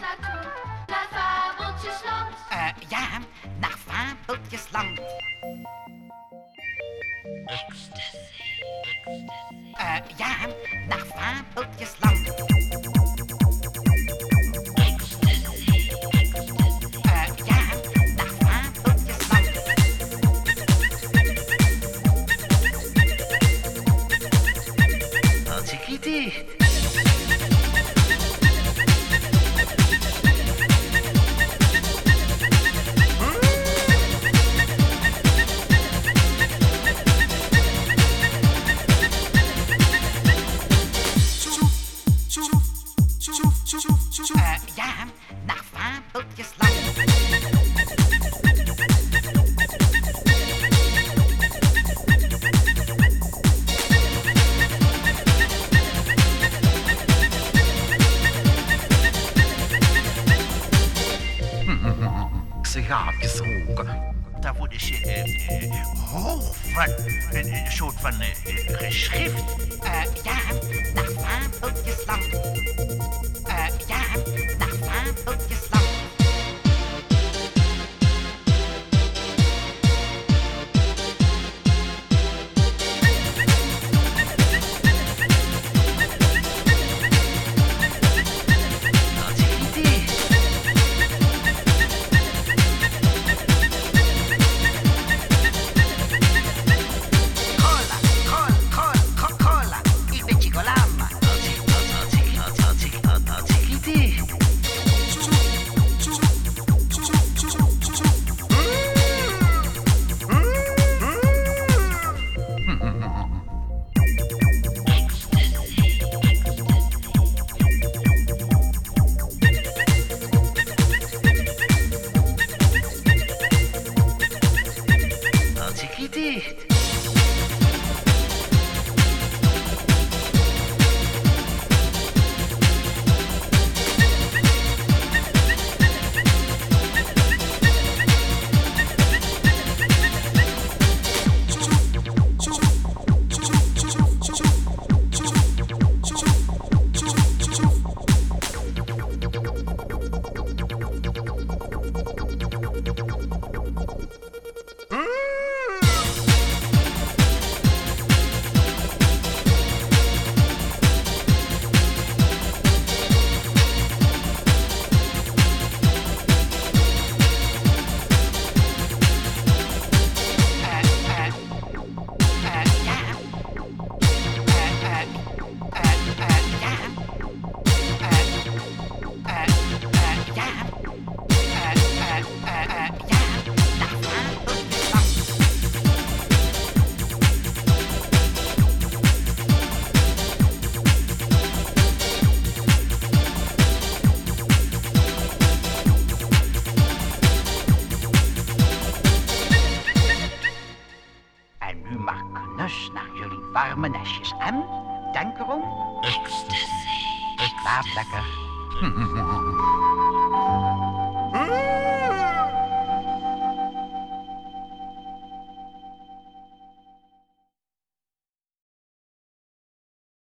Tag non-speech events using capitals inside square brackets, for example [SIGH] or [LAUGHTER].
naartoe, naar Fabeltjesland. Eh, ja, naar Fabeltjesland. Eh, ja, naar Fabeltjesland. Eh, ja, naar Fabeltjesland. Ze gaat gesproken. Daar wordt eens eh, eh, hoog van. Een, een soort van eh, eh, geschrift. Eh, ja, naar warme nestjes. En, denk erom... Ecstasy. Slaap lekker. [LAUGHS] Mm.